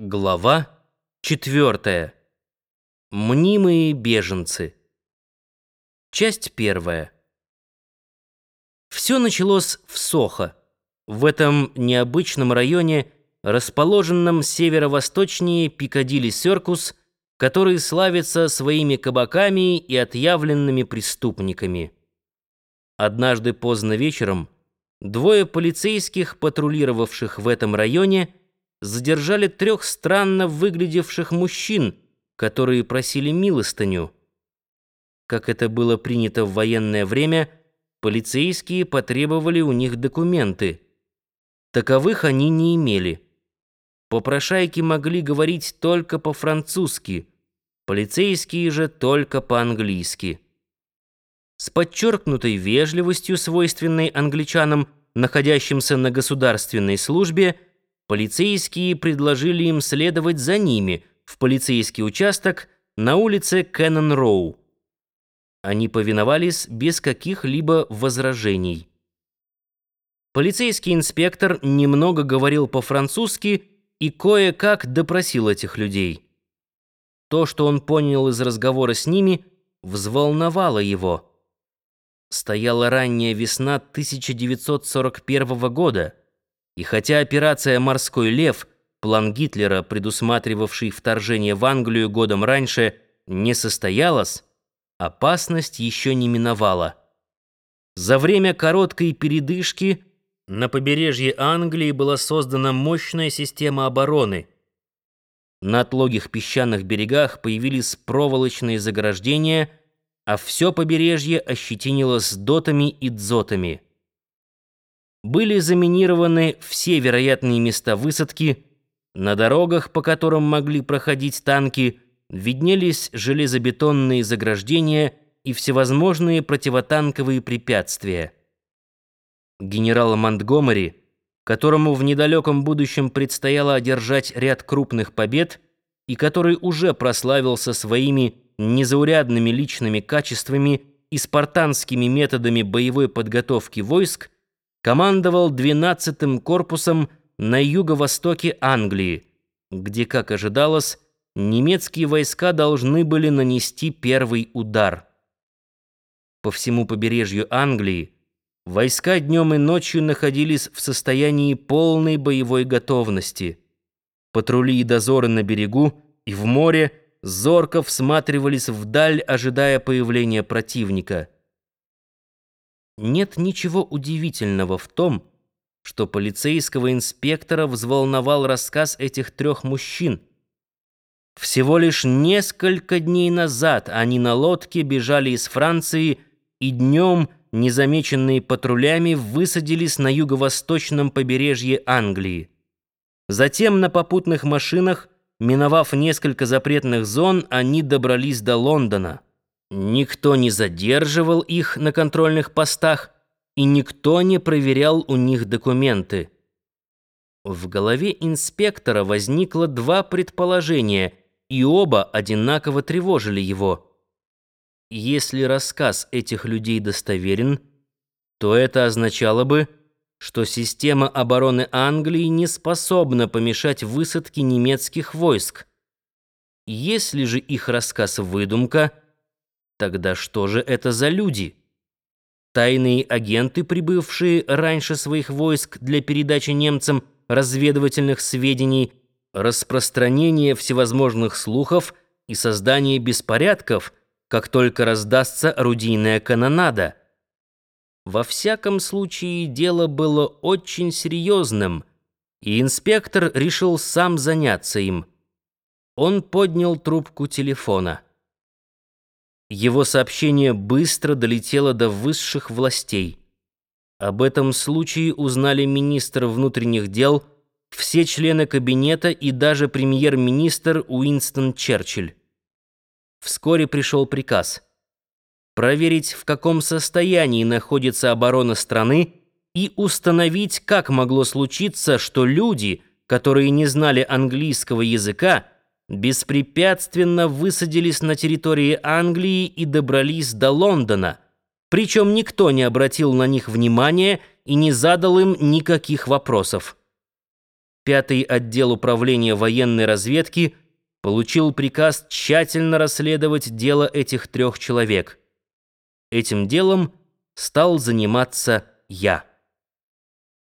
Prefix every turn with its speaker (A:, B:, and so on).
A: Глава 4. Мнимые беженцы. Часть первая. Все началось в Сохо, в этом необычном районе, расположенном северо-восточнее Пикадилли Серкус, который славится своими кабаками и отъявленными преступниками. Однажды поздно вечером двое полицейских, патрулировавших в этом районе, задержали трех странно выглядевших мужчин, которые просили милостыню. Как это было принято в военное время, полицейские потребовали у них документы. Таковых они не имели. Попрошайки могли говорить только по-французски, полицейские же только по-английски. С подчеркнутой вежливостью, свойственной англичанам, находящимся на государственной службе, Полицейские предложили им следовать за ними в полицейский участок на улице Кеннон-Роу. Они повиновались без каких-либо возражений. Полицейский инспектор немного говорил по-французски и кое-как допросил этих людей. То, что он понял из разговора с ними, взволновало его. Стояла ранняя весна 1941 года. И хотя операция «Морской лев», план Гитлера, предусматривавший вторжение в Англию годом раньше, не состоялась, опасность еще не миновала. За время короткой передышки на побережье Англии была создана мощная система обороны. На отлогих песчаных берегах появились проволочные заграждения, а все побережье ощетинилось дотами и дзотами были заминированы все вероятные места высадки, на дорогах, по которым могли проходить танки, виднелись железобетонные заграждения и всевозможные противотанковые препятствия. Генерал Монтгомери, которому в недалеком будущем предстояло одержать ряд крупных побед и который уже прославился своими незаурядными личными качествами и спартанскими методами боевой подготовки войск, командовал 12-м корпусом на юго-востоке Англии, где, как ожидалось, немецкие войска должны были нанести первый удар. По всему побережью Англии войска днем и ночью находились в состоянии полной боевой готовности. Патрули и дозоры на берегу и в море зорко всматривались вдаль, ожидая появления противника – нет ничего удивительного в том, что полицейского инспектора взволновал рассказ этих трех мужчин. Всего лишь несколько дней назад они на лодке бежали из Франции и днем, незамеченные патрулями, высадились на юго-восточном побережье Англии. Затем на попутных машинах, миновав несколько запретных зон, они добрались до Лондона. Никто не задерживал их на контрольных постах, и никто не проверял у них документы. В голове инспектора возникло два предположения, и оба одинаково тревожили его. Если рассказ этих людей достоверен, то это означало бы, что система обороны Англии не способна помешать высадке немецких войск. Если же их рассказ выдумка – Тогда что же это за люди? Тайные агенты, прибывшие раньше своих войск для передачи немцам разведывательных сведений, распространения всевозможных слухов и создания беспорядков, как только раздастся орудийная канонада. Во всяком случае, дело было очень серьезным, и инспектор решил сам заняться им. Он поднял трубку телефона. Его сообщение быстро долетело до высших властей. Об этом случае узнали министр внутренних дел, все члены кабинета и даже премьер-министр Уинстон Черчилль. Вскоре пришел приказ проверить, в каком состоянии находится оборона страны и установить, как могло случиться, что люди, которые не знали английского языка, беспрепятственно высадились на территории Англии и добрались до Лондона, причем никто не обратил на них внимания и не задал им никаких вопросов. пятый отдел управления военной разведки получил приказ тщательно расследовать дело этих трех человек. Этим делом стал заниматься я.